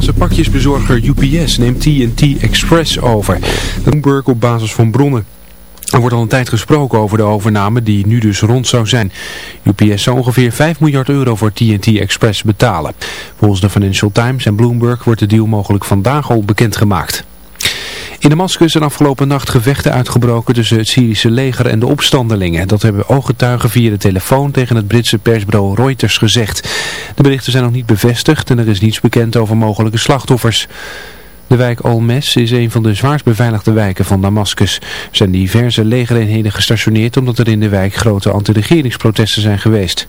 Amerikaanse pakjesbezorger UPS neemt TNT Express over. Bloomberg op basis van bronnen. Er wordt al een tijd gesproken over de overname die nu dus rond zou zijn. UPS zou ongeveer 5 miljard euro voor TNT Express betalen. Volgens de Financial Times en Bloomberg wordt de deal mogelijk vandaag al bekendgemaakt. In Damascus zijn afgelopen nacht gevechten uitgebroken tussen het Syrische leger en de opstandelingen. Dat hebben ooggetuigen via de telefoon tegen het Britse persbureau Reuters gezegd. De berichten zijn nog niet bevestigd en er is niets bekend over mogelijke slachtoffers. De wijk Almes is een van de zwaarst beveiligde wijken van Damascus. Er zijn diverse legereenheden gestationeerd omdat er in de wijk grote anti-regeringsprotesten zijn geweest.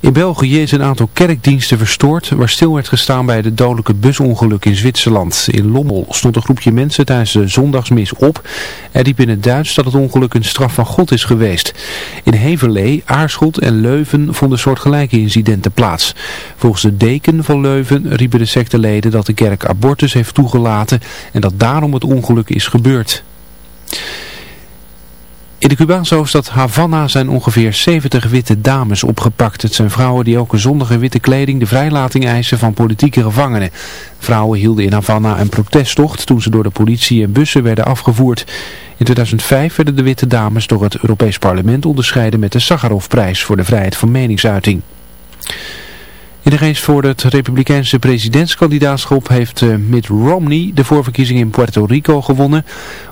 In België is een aantal kerkdiensten verstoord waar stil werd gestaan bij de dodelijke busongeluk in Zwitserland. In Lommel stond een groepje mensen tijdens de zondagsmis op en riep in het Duits dat het ongeluk een straf van God is geweest. In Heverlee, Aarschot en Leuven vonden soortgelijke incidenten plaats. Volgens de deken van Leuven riepen de secteleden dat de kerk abortus heeft toegelaten en dat daarom het ongeluk is gebeurd. In de Cubaanse hoofdstad Havana zijn ongeveer 70 witte dames opgepakt. Het zijn vrouwen die elke zondag in witte kleding de vrijlating eisen van politieke gevangenen. Vrouwen hielden in Havana een protesttocht toen ze door de politie en bussen werden afgevoerd. In 2005 werden de witte dames door het Europees Parlement onderscheiden met de Sakharovprijs voor de vrijheid van meningsuiting. In de race voor het republikeinse presidentskandidaatschap heeft eh, Mitt Romney de voorverkiezing in Puerto Rico gewonnen.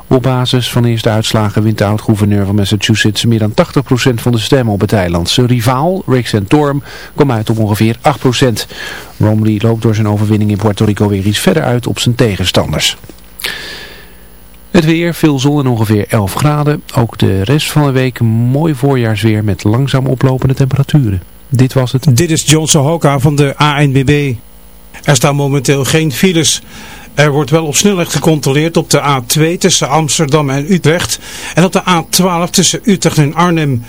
Op basis van eerste uitslagen wint de oud-gouverneur van Massachusetts meer dan 80% van de stemmen op het eiland. Zijn rivaal, Rick Santorum, kwam uit op ongeveer 8%. Romney loopt door zijn overwinning in Puerto Rico weer iets verder uit op zijn tegenstanders. Het weer, veel zon en ongeveer 11 graden. Ook de rest van de week mooi voorjaarsweer met langzaam oplopende temperaturen. Dit was het. Dit is John Sohoka van de ANBB. Er staan momenteel geen files. Er wordt wel op snelheid gecontroleerd op de A2 tussen Amsterdam en Utrecht en op de A12 tussen Utrecht en Arnhem.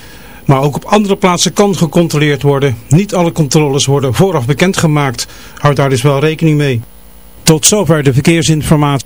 Maar ook op andere plaatsen kan gecontroleerd worden. Niet alle controles worden vooraf bekendgemaakt. Houd daar dus wel rekening mee. Tot zover de verkeersinformatie.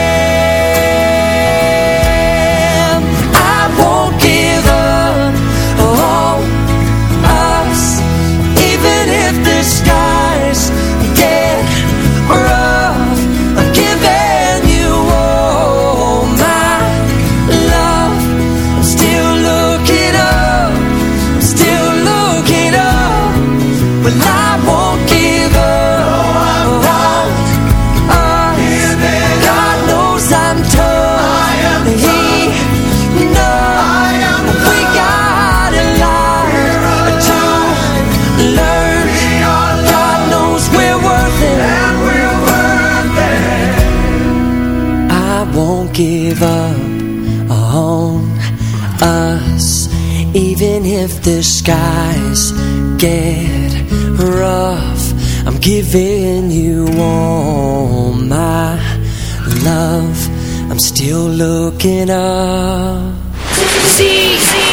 skies get rough. I'm giving you all my love. I'm still looking up. ZFM.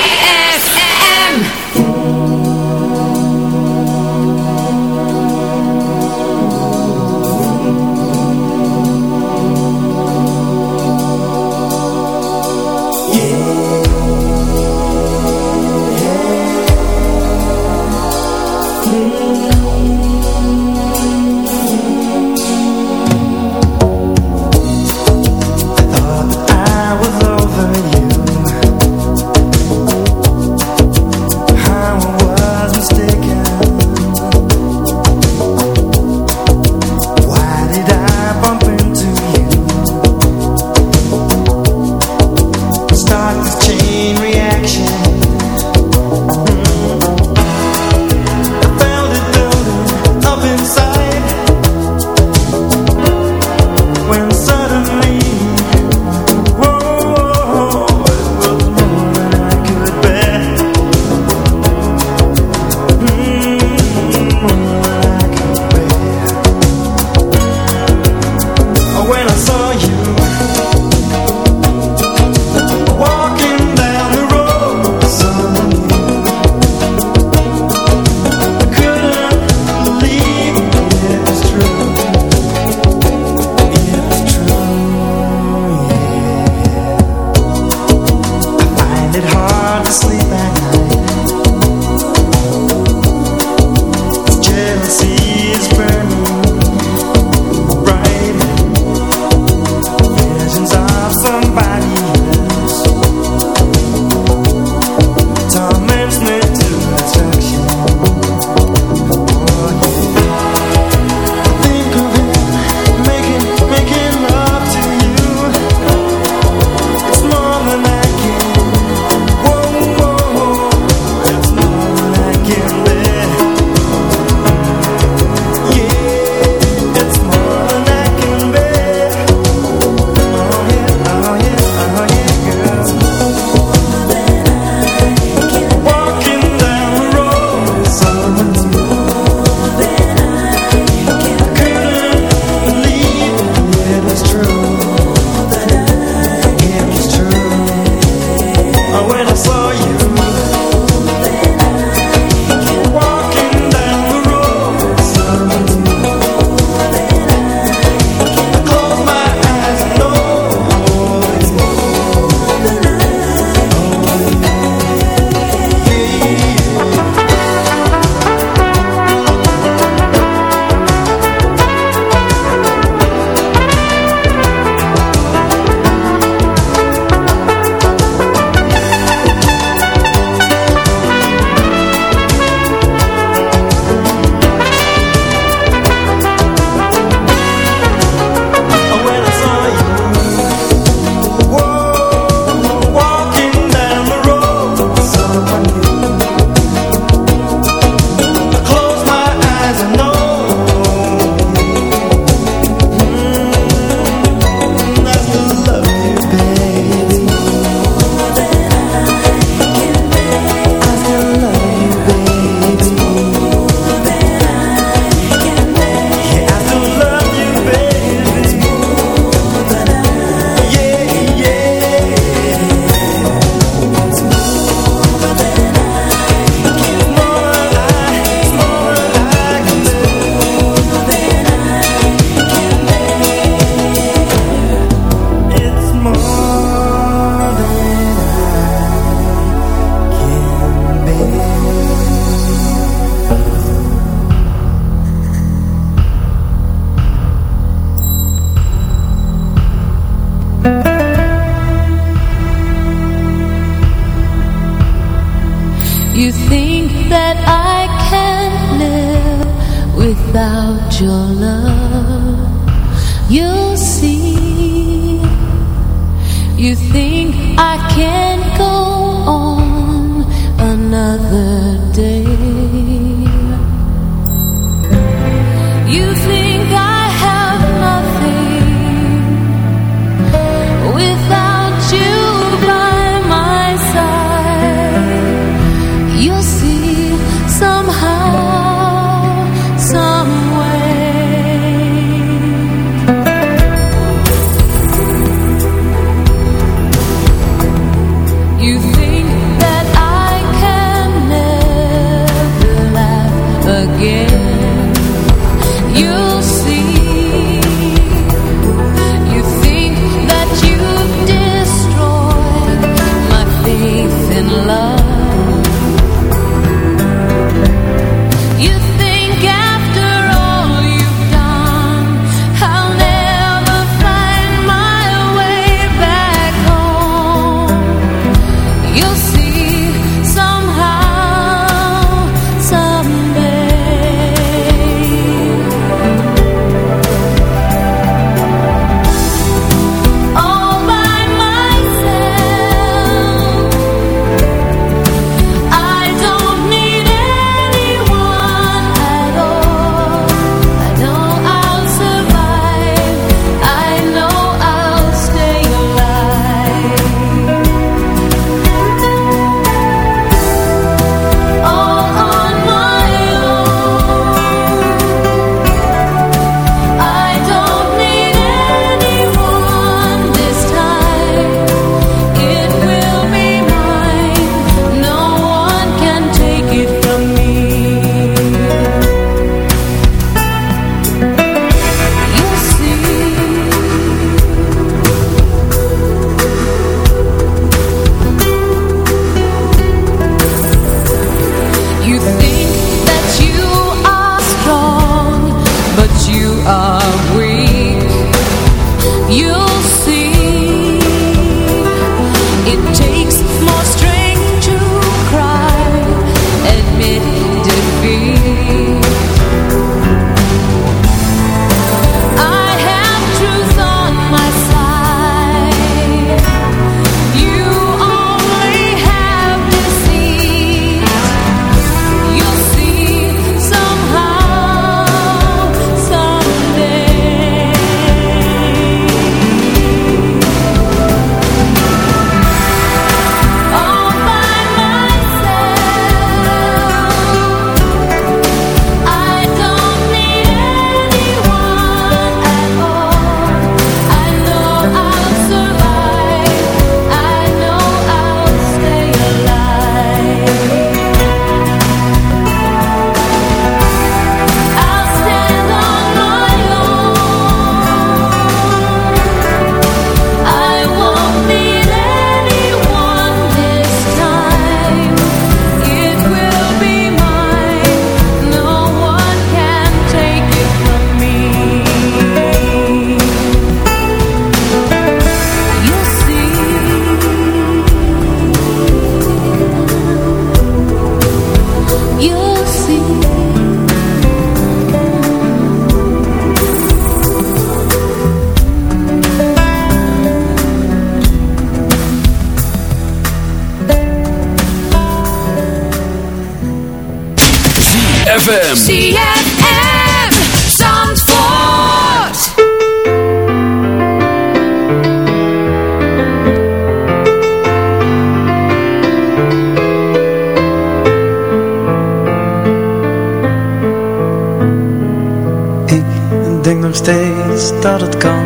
steeds dat het kan.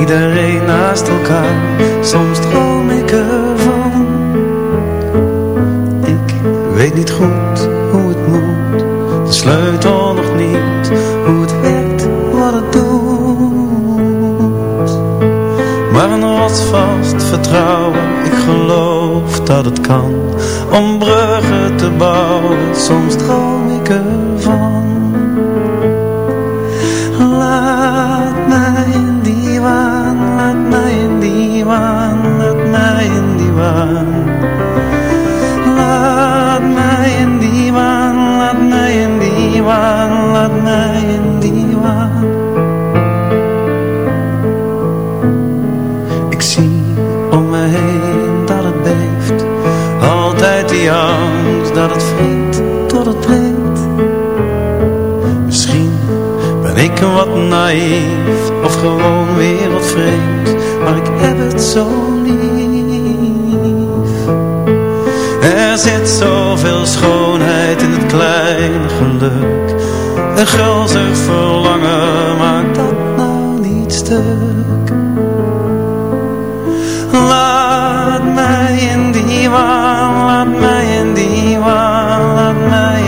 Iedereen naast elkaar. Soms dat kan om bruggen te bouwen. Soms droom dat het vriend, tot het breed. Misschien ben ik een wat naïef of gewoon weer wat vreemd, maar ik heb het zo lief. Er zit zoveel schoonheid in het kleine geluk. Een gulzig verlangen maakt dat nou niet stuk. Laat mij in die waarde laat mij in die waan, laat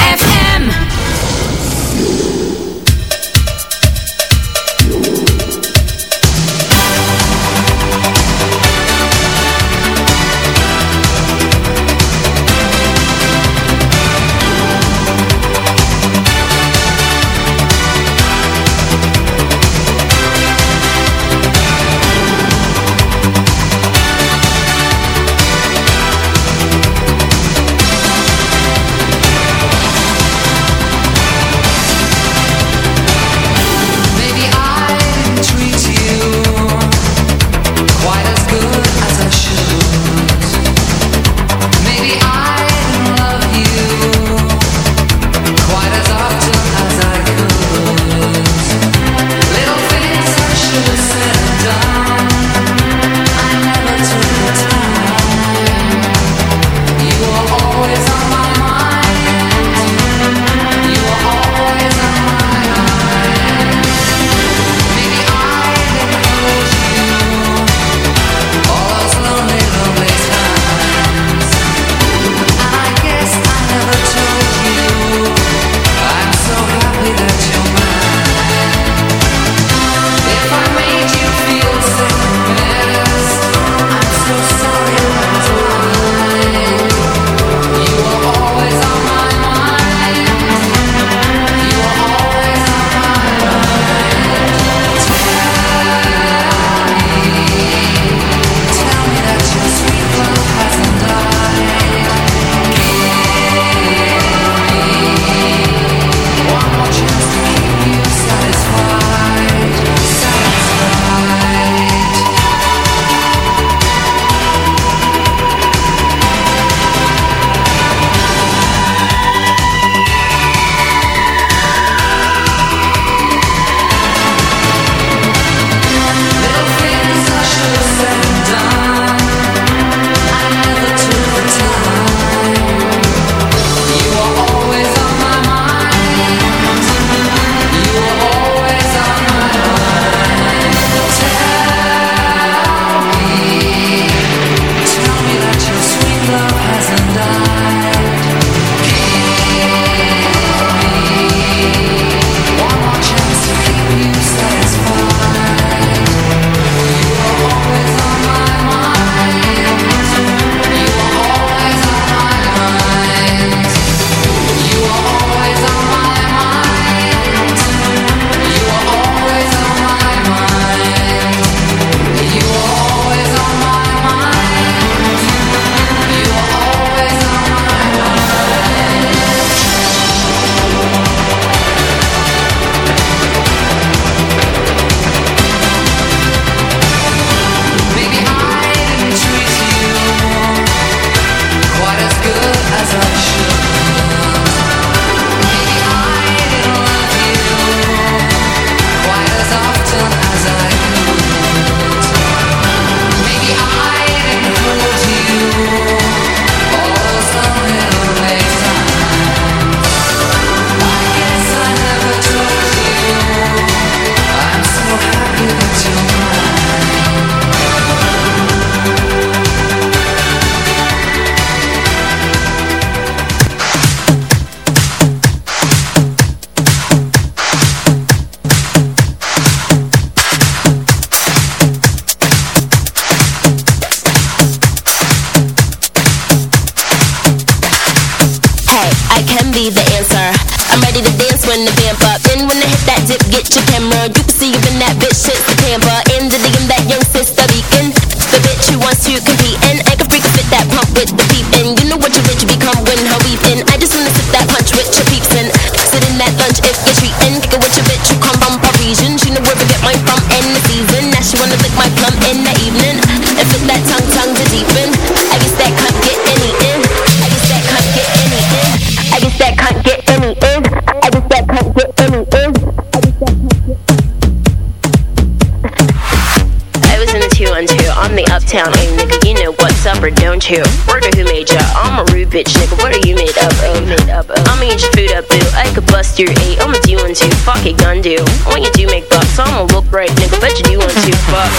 bust eight. I'ma do one two. Fuck it, gun do. When you do make bucks, I'ma look right, nigga. Bet you do want to. Fuck.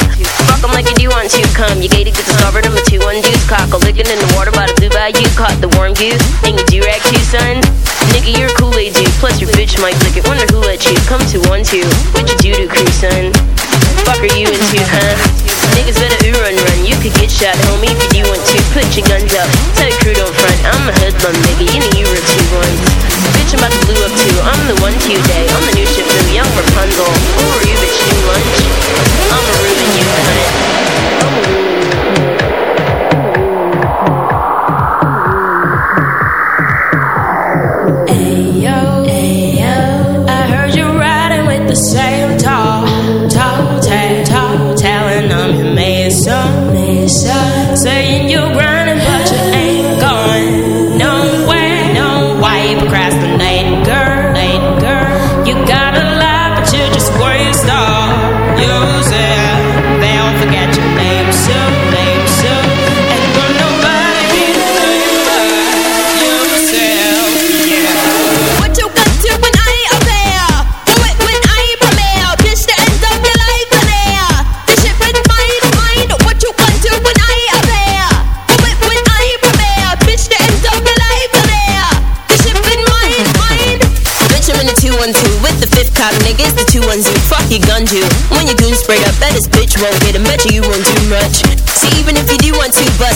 Fuck 'em like you do want to. Come, you gated, get discovered. I'm a two one deuce. Cock a licking in the water by the blue bayou. Caught the warm goose. And you do rag too, son. Nigga, you're a Kool-Aid dude. Plus your bitch might lick it. Wonder who let you come to one two. What you do to crew, son? Fuck are you into, huh? Niggas better ooh run run. You could get shot, homie, if you do want to. Put your guns up. Tell your crew don't front. I'm a hoodlum, nigga. You know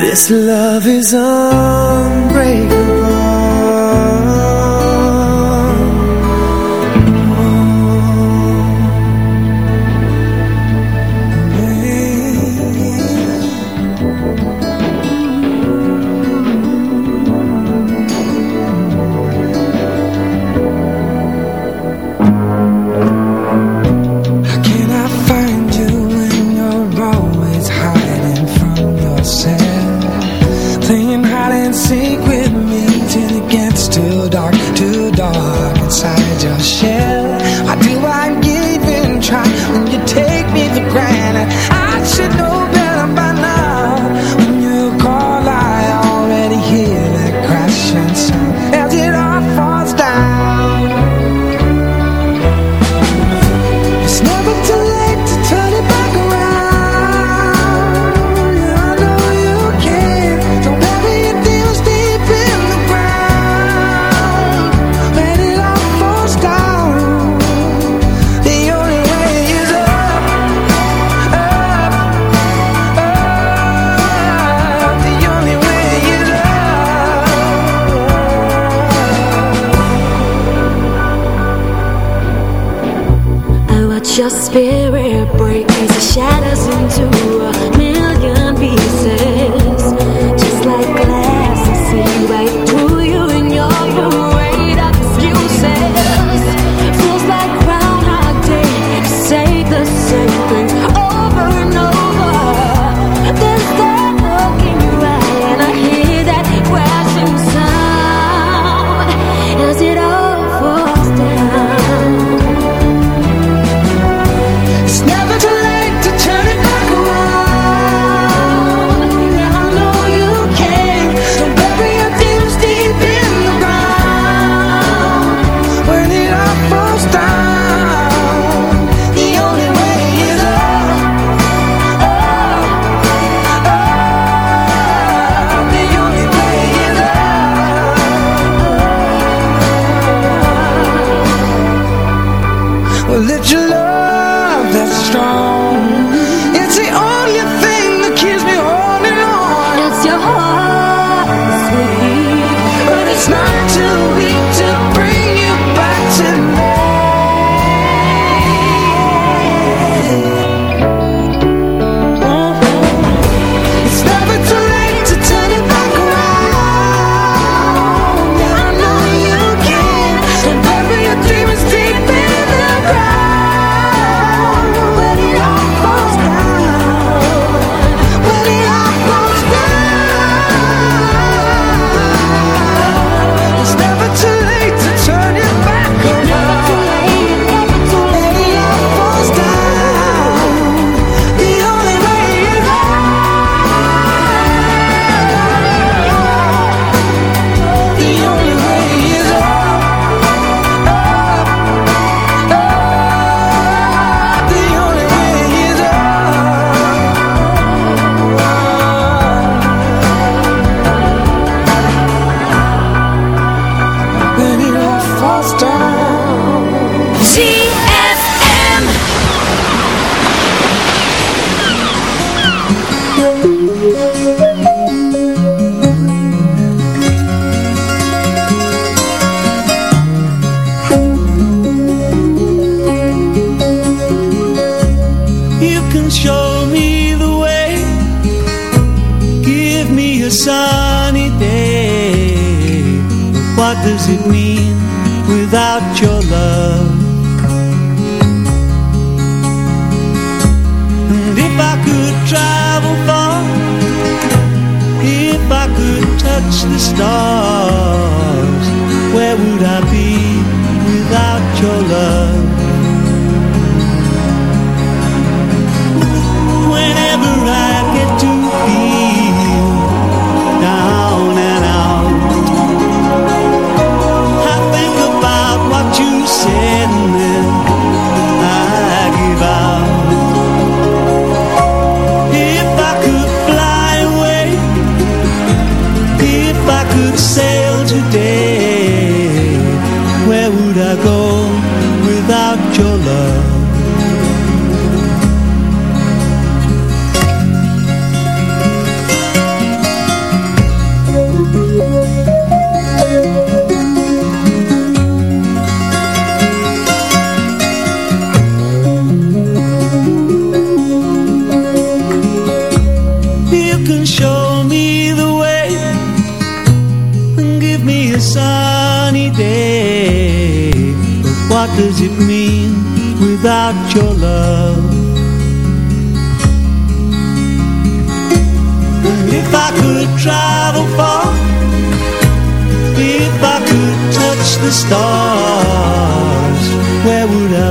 This love is unbreakable.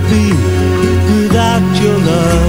Be without your love?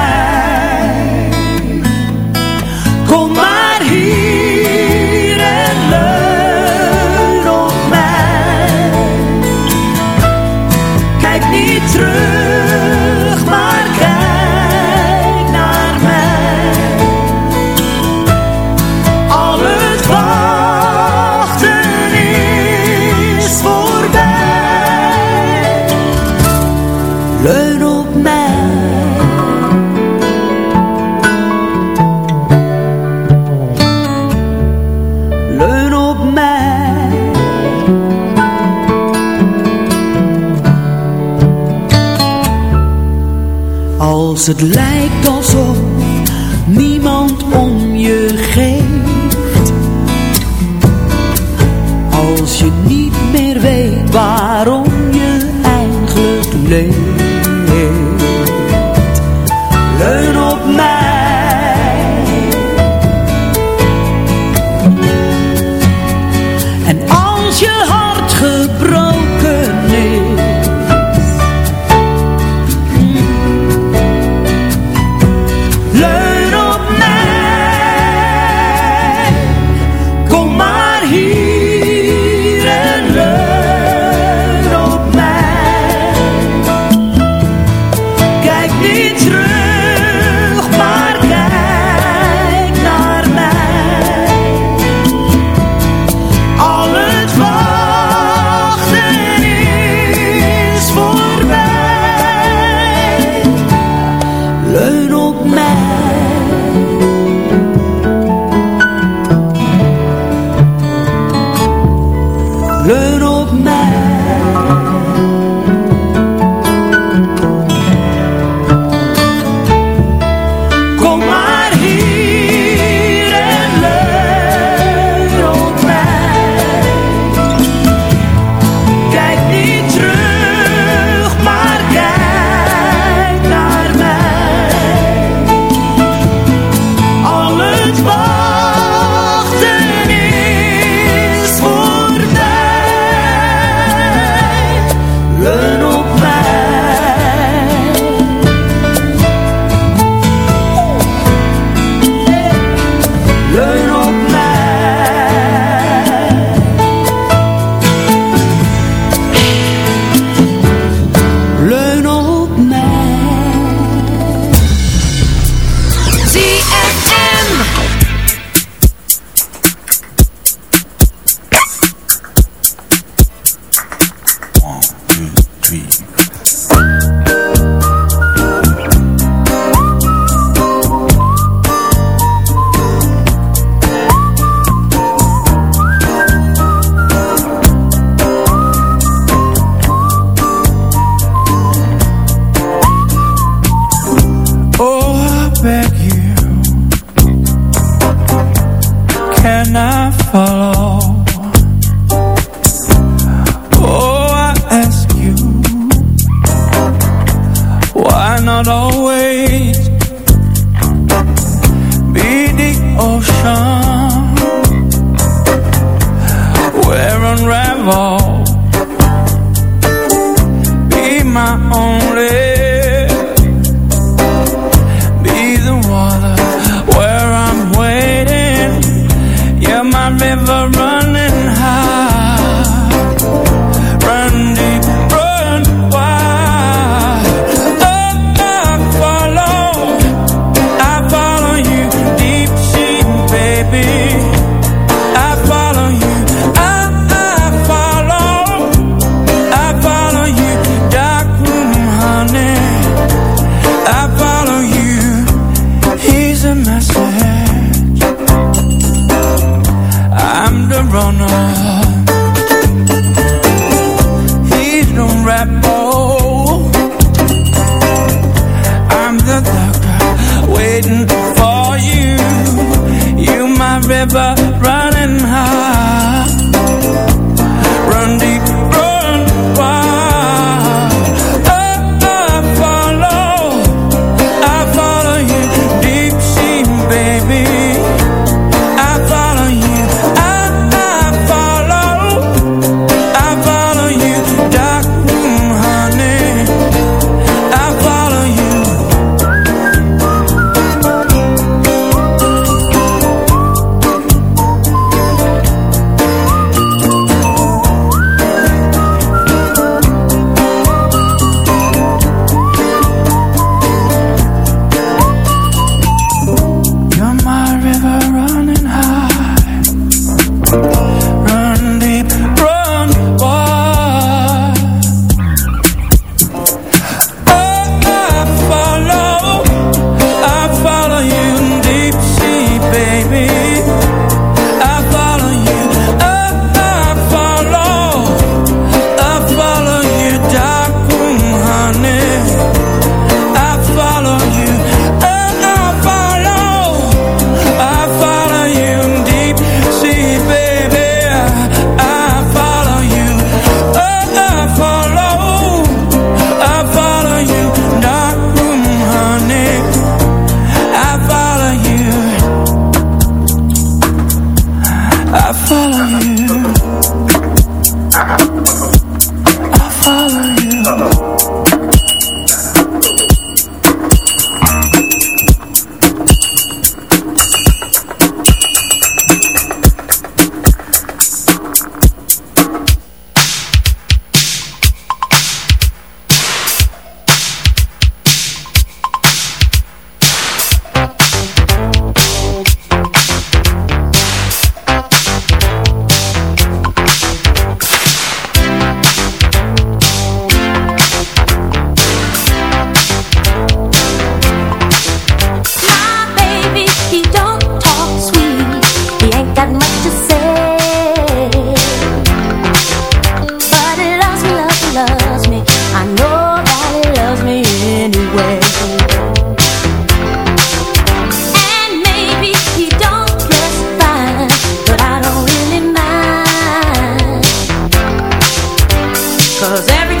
als het lijkt. 'Cause every